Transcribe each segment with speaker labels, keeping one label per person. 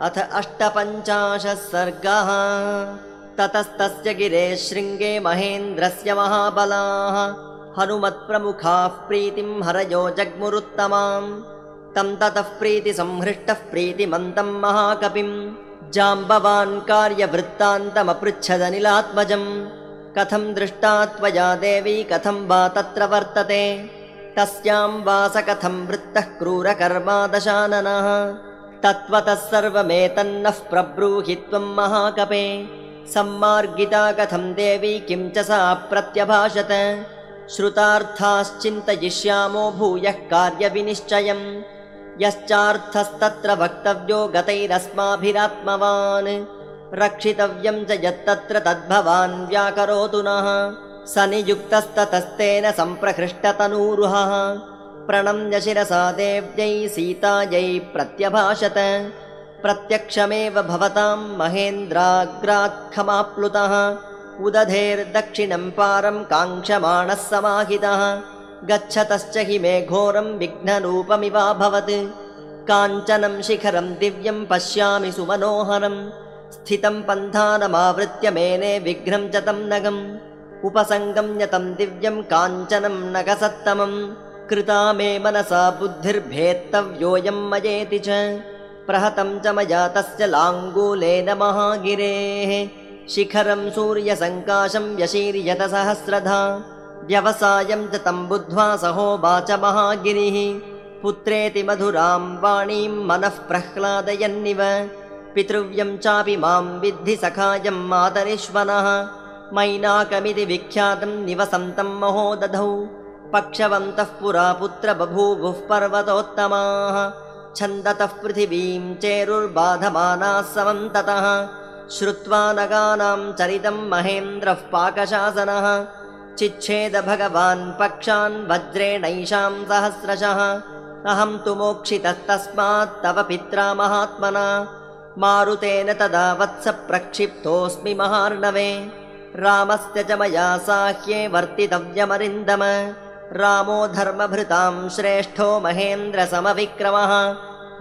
Speaker 1: अथ अष्टपञ्चाशः सर्गः। ततस्तस्य गिरे शृङ्गे महेन्द्रस्य महाबलाः। हनुमत्प्रमुखाः प्रीतिं हरयो जग्मुरुत्तमाम्। तं ततः प्रीतिसंहृष्टः प्रीतिमन्तं महाकपिं। जाम्बवान् कार्यवृत्तान्तमपृच्छदनिलात्मजम्। कथं दृष्टा त्वया देवी कथं वा तत्र वर्तते तस्यां वास कथं वृत्तः क्रूरकर्मा दशाननः तत्त्वतः सर्वमेतन्नः प्रब्रूहि त्वं महाकपे। सम्मार्गिता कथं देवी किं च सा प्रत्यभाषत। श्रुतार्थाश्चिन्तयिष्यामो भूयः कार्यविनिश्चयम्। यश्चार्थस्तत्र वक्तव्यो गतैरस्माभिरात्मवान्। रक्षितव्यं च यत्तत्र तद्भवान् व्याकरोतु नः स नियुक्तस्ततस्तेन सम्प्रहृष्टतनूरुहः। प्रणम्य शिरसा देव्यै सीतायै प्रत्यभाषत। प्रत्यक्षमेव भवतां महेन्द्राग्रात् खमाप्लुतः उदधेर्दक्षिणं पारं काङ्क्षमाणः समाहितः। गच्छतश्च हि मे घोरं विघ्नरूपमिवाभवत् काञ्चनं शिखरं दिव्यं पश्यामि सुमनोहरम्। स्थितं पन्थानमावृत्य मेने विघ्नं च तं नगम् उपसङ्गम्यतं दिव्यं काञ्चनं नगसत्तमं कृता मे मनसा बुद्धिर्भेत्तव्योऽयं मयेति च। प्रहतं च मया तस्य लाङ्गूलेन महागिरेः। शिखरं सूर्यसङ्काशं व्यशीर्यतसहस्रधा। व्यवसायं च तं बुद्ध्वा सहोवाच महागिरिः। पुत्रेति मधुरां वाणीं मनः प्रह्लादयन्निव। पितृव्यं चापि मां विद्धि सखायं मातरिष्वनः मैनाकमिति विख्यातं निवसन्तं महोदधौ पक्षवन्तः पुरा पुत्र बभूवुः पर्वतोत्तमाः। छन्दतः पृथिवीं चेरुर्बाधमानाः समन्ततः। श्रुत्वा नगानां चरितं महेन्द्रः पाकशासनः। चिच्छेद भगवान् पक्षान् वज्रेणैषां सहस्रशः। अहं तु मोक्षितस्तस्मात् तव पित्रा महात्मना। मारुतेन तदा वत्स प्रक्षिप्तोऽस्मि महार्णवे रामस्य च मया साह्ये वर्तितव्यमरिन्दम। रामो धर्मभृतां श्रेष्ठो महेन्द्रसमविक्रमः।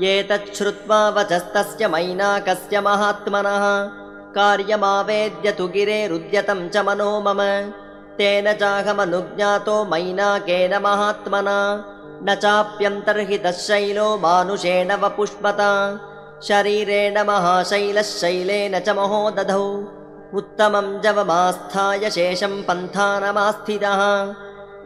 Speaker 1: एतच्छ्रुत्वा वचस्तस्य मैनाकस्य महात्मनः। कार्यमावेद्य तु गिरेरुद्यतं च मनो मम। तेन चाहमनुज्ञातो मैनाकेन महात्मना। न चाप्यन्तर्हितः शैलो मानुषेण वपुष्पता। शरीरेण महाशैलः शैलेन च महोदधौ उत्तमं जवमास्थाय शेषं पन्थानमास्थितः।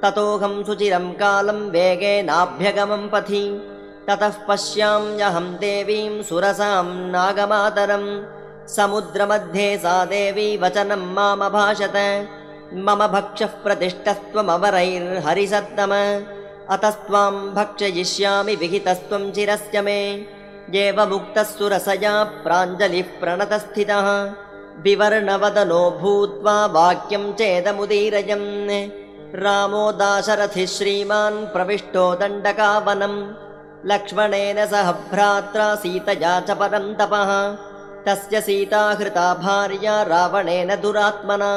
Speaker 1: ततोऽहं सुचिरं कालं वेगेनाभ्यगमं पथि। ततः पश्याम्यहं देवीं सुरसां नागमातरं। समुद्रमध्ये सा देवी वचनं मामभाषत मम भक्षः प्रतिष्ठस्त्वमवरैर्हरिसत्तम। अतस्त्वां भक्षयिष्यामि विहितस्त्वं चिरस्य मे। एवमुक्तः सुरसया प्राञ्जलिः प्रणतस्थितः विवर्णवदनो भूत्वा वाक्यं चेदमुदीरयन् रामो दाशरथिः श्रीमान् प्रविष्टो दण्डकावनम् लक्ष्मणेन सह भ्रात्रा सीतया च परं तपः। तस्य सीता हृता भार्या रावणेन दुरात्मना।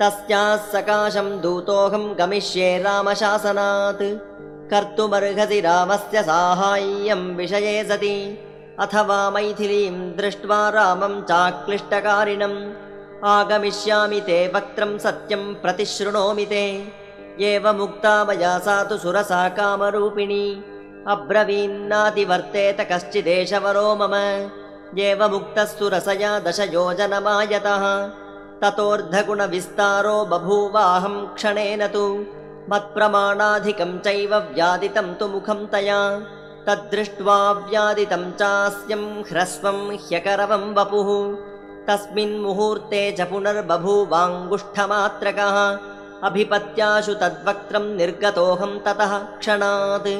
Speaker 1: तस्याः सकाशं दूतोऽहं गमिष्ये रामशासनात्। कर्तुमर्हसि रामस्य साहाय्यं विषये सति अथवा मैथिलीं दृष्ट्वा रामं चाक्लिष्टकारिणम्। आगमिष्यामि ते वक्त्रं सत्यं प्रतिशृणोमि ते। एवमुक्ता मया सा तु सुरसा कामरूपिणी। अब्रवीन्नातिवर्तेत कश्चिदेशवरो मम। एवमुक्तः सुरसया दशयोजनमायतः। ततोऽर्धगुणविस्तारो बभूवाहं क्षणेन तु। मत्प्रमाणाधिकं चैव व्यादितं तु मुखं तया तद्दृष्ट्वा व्यादितं चास्यं ह्रस्वं ह्यकरवं वपुः। तस्मिन् मुहूर्ते च पुनर्बभूवाङ्गुष्ठमात्रकः अभिपत्याशु तद्वक्त्रं निर्गतोऽहं ततः क्षणात्।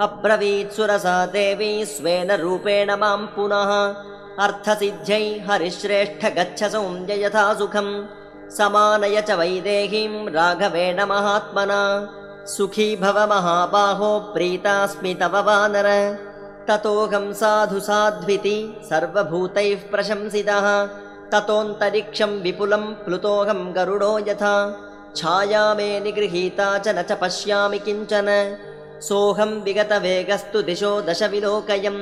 Speaker 1: अब्रवीत् सुरसा देवी स्वेन रूपेण मां पुनः। अर्थसिद्ध्यै हरिश्रेष्ठ गच्छ सौम्य यथा सुखम् समानय च वैदेहीं राघवेण महात्मना सुखी भव महाबाहो प्रीतास्मि तव वानर। ततोऽहं साधु साध्विति सर्वभूतैः प्रशंसितः। ततोऽन्तरिक्षं विपुलं प्लुतोऽहं गरुडो यथा। छाया मे निगृहीता च न च पश्यामि किञ्चन। सोऽहं विगतवेगस्तु दिशो दश विलोकयन्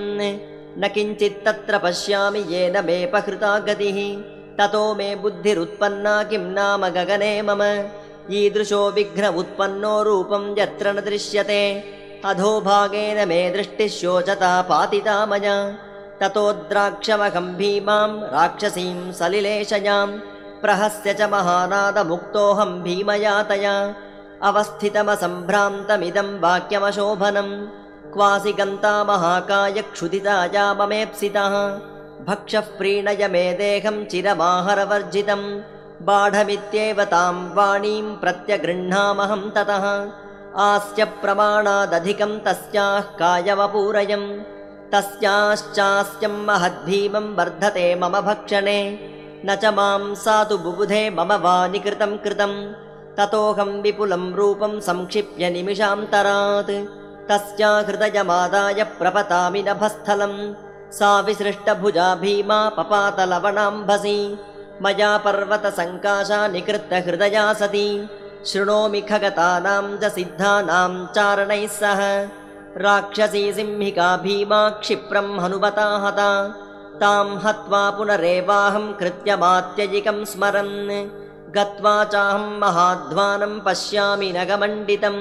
Speaker 1: न किञ्चित्तत्र पश्यामि येन मेऽपहृता गतिः। ततो मे बुद्धिरुत्पन्ना किं नाम गगने मम ईदृशो विघ्न उत्पन्नो रूपं यत्र न दृश्यते। अधोभागेन मे दृष्टिः शोचता पातिता मया ततो द्राक्षमहं भीमां राक्षसीं सलिलेशयां प्रहस्य च महानादमुक्तोऽहं भीमयातया। अवस्थितमसम्भ्रान्तमिदं वाक्यमशोभनम् क्वासि गन्ता महाकाय क्षुदिताया ममेप्सितः भक्षः प्रीणय मे देहं चिरमाहरवर्जितम् बाढमित्येव तां वाणीं प्रत्यगृह्णामहं ततः। आस्य प्रमाणादधिकं तस्याः कायमपूरयम्। तस्याश्चास्यं महद्भीमं वर्धते मम भक्षणे। न च मां तु बुबुधे मम वानिकृतं कृतम् ततोऽहं विपुलं रूपं संक्षिप्य निमिषान्तरात् तस्या हृदयमादाय प्रपतामि नभस्थलम्। सा विसृष्टभुजा भीमा पपातलवणाम्भसि मया पर्वतसङ्काशा निकृत्य हृदया सती शृणोमि खगतानां च सिद्धानां चारणैः सह। राक्षसी सिंहिका भीमा क्षिप्रं हनुमता हता तां हत्वा पुनरेवाहं कृत्यमात्यजिकं स्मरन्। गत्वा चाहं महाध्वानं पश्यामि नगमण्डितं।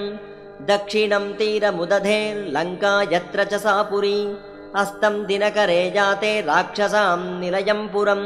Speaker 1: दक्षिणं तीरमुदधेर्लङ्का यत्र च सा पुरी। अस्तं दिनकरे जाते राक्षसां निलयं पुरम्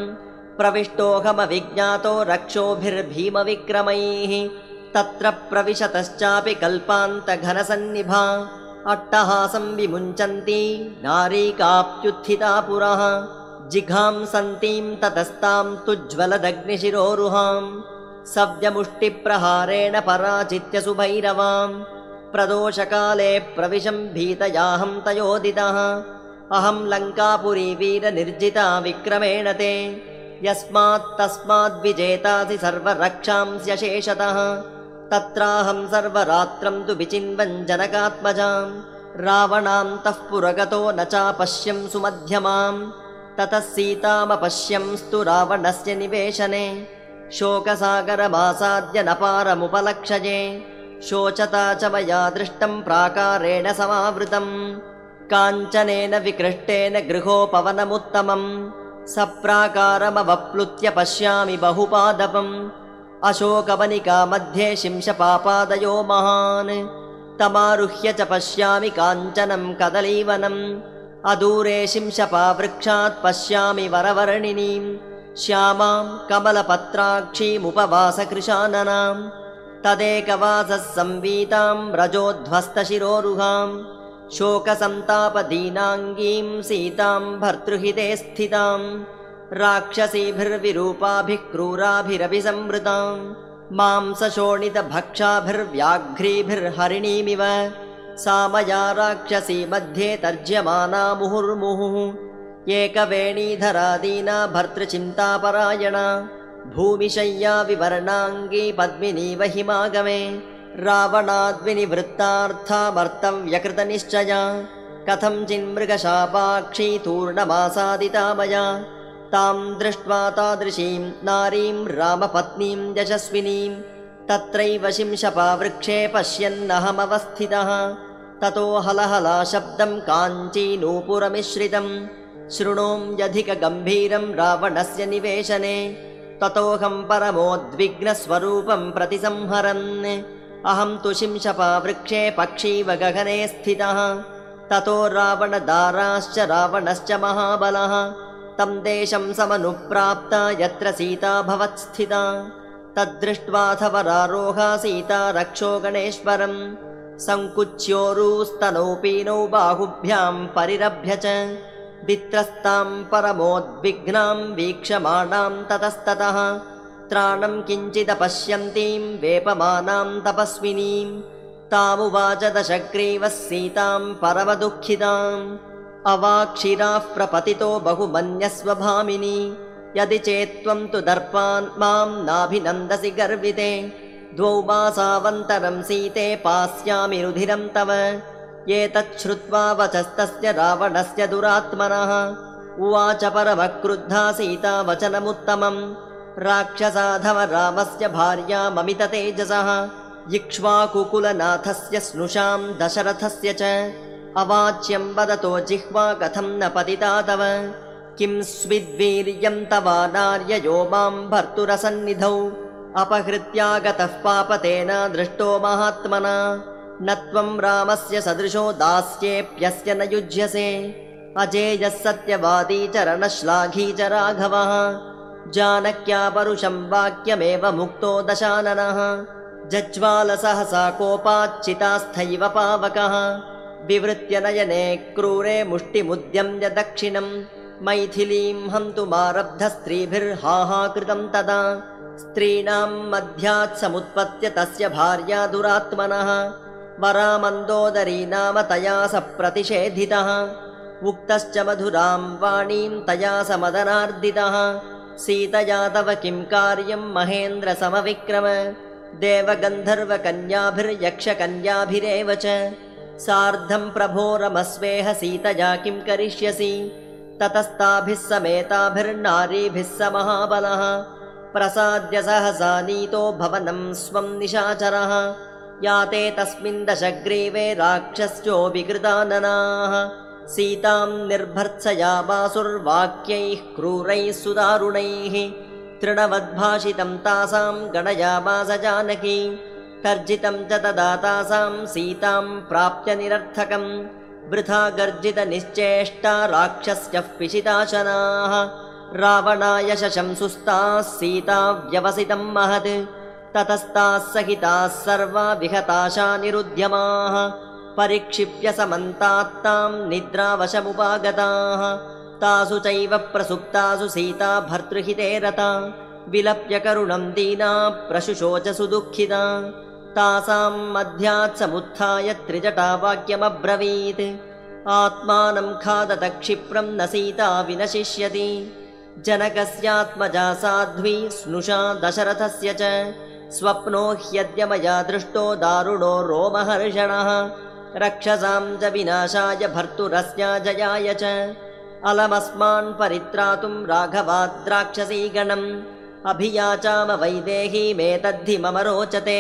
Speaker 1: प्रविष्टोऽहमविज्ञातो रक्षोभिर्भीमविक्रमैः। तत्र प्रविशतश्चापि कल्पान्तघनसन्निभा। अट्टहासं विमुञ्चन्ती नारीकाप्युत्थिता पुरः। जिघांसन्तीं ततस्तां तुज्ज्वलदग्निशिरोरुहां। सव्यमुष्टिप्रहारेण पराचित्य सुभैरवां। प्रदोषकाले प्रविशं भीतयाहं तयोदितः। अहं लङ्कापुरी वीरनिर्जिता विक्रमेण ते यस्मात् तस्माद्विजेतासि सर्वरक्षांस्य शेषतः तत्राहं सर्वरात्रं तु विचिन्वन् जनकात्मजां रावणान्तः पुरगतो न चापश्यं सुमध्यमां ततः सीतामपश्यंस्तु रावणस्य निवेशने। शोकसागरमासाद्य न पारमुपलक्षये शोचता च मया दृष्टं प्राकारेण समावृतम्। काञ्चनेन विकृष्टेन गृहोपवनमुत्तमम् सप्राकारमवप्लुत्य पश्यामि बहुपादपम् अशोकवनिका मध्ये शिंशपापादयो महान्। तमारुह्य च पश्यामि काञ्चनं कदलीवनम्। अदूरे शिंशपावृक्षात् पश्यामि वरवर्णिनीं श्यामां कमलपत्राक्षीमुपवासकृशाननां तदेकवासः संवीतां रजोध्वस्तशिरोरुहां शोकसन्तापदीनाङ्गीं सीतां भर्तृहिते स्थितां राक्षसीभिर्विरूपाभिः क्रूराभिरभिसंवृतां मांसशोणितभक्षाभिर्व्याघ्रीभिर्हरिणीमिव सा मया राक्षसी मध्ये तर्ज्यमाना मुहुर्मुहुः एकवेणीधरादीना भर्तृचिन्तापरायणा भूमिशय्या विवर्णाङ्गी पद्मिनीव हिमागमे रावणाद्विनिवृत्तार्थामर्तव्यकृतनिश्चया। कथं चिन्मृगशापाक्षी तूर्णमासादिता मया तां दृष्ट्वा तादृशीं नारीं रामपत्नीं यशस्विनीं। तत्रैव शिंशपावृक्षे पश्यन्नहमवस्थितः। ततो हलहलाशब्दं काञ्चीनूपुरमिश्रितं। शृणोम्यधिकगम्भीरं रावणस्य निवेशने। ततोऽहं परमोद्विग्नस्वरूपं प्रतिसंहरन् अहं तु शिंशपावृक्षे पक्षीव गगने स्थितः। ततो रावणदाराश्च रावणश्च महाबलः। तं देशं समनुप्राप्ता यत्र सीता भवत्स्थिता तद्दृष्ट्वाथवरारोहा सीता रक्षो गणेश्वरम्। सङ्कुच्योरुस्तनौपीनौ बाहुभ्यां परिरभ्य च। वित्रस्तां परमोद्विग्नां वीक्षमाणां ततस्ततः त्राणं किञ्चिदपश्यन्तीं वेपमानां तपस्विनीं तामुवाच दशग्रीवः सीतां परमदुःखिताम् अवाक्षिराः प्रपतितो बहुमन्यस्वभामिनी यदि चेत्त्वं तु दर्पान् मां नाभिनन्दसि गर्विते द्वौ मासावन्तरं सीते पास्यामि रुधिरं तव एतच्छ्रुत्वा वचस्तस्य रावणस्य दुरात्मनः उवाच परमक्रुद्धा सीता वचनमुत्तमम् राक्षसाधव रामस्य भार्या ममिततेजसः इक्ष्वाकुकुलनाथस्य स्नुषां दशरथस्य च। अवाच्यं वदतो जिह्वा कथं न पतिता तव किं स्विद्वीर्यं तवानार्ययो मां भर्तुरसन्निधौ। अपहृत्यागतः पापतेन दृष्टो महात्मना। न त्वं रामस्य सदृशो दास्येऽप्यस्य न युज्यसे। अजेयः सत्यवादी चरणश्लाघी च राघवः जानक्या परुषं वाक्यमेव मुक्तो दशाननः। जज्वालसहसा कोपाच्चितास्थैव पावकः। विवृत्य नयने क्रूरे मुष्टिमुद्यम्य दक्षिणम् मैथिलीं हन्तुमारब्धस्त्रीभिर्हाहाकृतं तदा। स्त्रीणां मध्यात् समुत्पत्य तस्य भार्या दुरात्मनः। वरामन्दोदरी नाम तया स प्रतिषेधितः उक्तश्च मधुरां वाणीं तया स मदनार्दितः सीतया तव किं कार्यं महेन्द्रसमविक्रम देवगन्धर्वकन्याभिर्यक्षकन्याभिरेव च। सार्धं प्रभोरमस्वेह सीतया किं करिष्यसि? ततस्ताभिः समेताभिर्नारीभिः स महाबलः प्रसाद्य सहसा नीतो भवनं स्वं निशाचरः। याते तस्मिन् दशग्रीवे राक्षस्यो विकृताननाः सीतां निर्भर्त्सयामासुर्वाक्यैः क्रूरैः सुदारुणैः तृणवद्भाषितं तासां गणयामास जानकी तर्जितं च तदा तासां सीतां प्राप्य निरर्थकम् वृथा गर्जितनिश्चेष्टा राक्षस्यः पिशिताशनाः। रावणाय शशंसुस्ताः सीता व्यवसितं महत् ततस्ताः सहिताः सर्वा विहताशा निरुध्यमाः परिक्षिप्य समन्तात्तां निद्रावशमुपागताः। तासु चैव प्रसुप्तासु सीता भर्तृहिते रता। विलप्य करुणं दीना प्रशुशोच सुदुःखिता। तासां मध्यात् समुत्थाय त्रिजटावाक्यमब्रवीत् आत्मानं खादत क्षिप्रं न सीता विनशिष्यति। जनकस्यात्मजा साध्वी स्नुषा दशरथस्य च। स्वप्नो ह्यद्य मया दृष्टो दारुणो रोमहर्षणः रक्षसां च विनाशाय भर्तुरस्याजयाय च। अलमस्मान् परित्रातुं राघवाद्राक्षसीगणम्। अभियाचाम वैदेहीमेतद्धि मम रोचते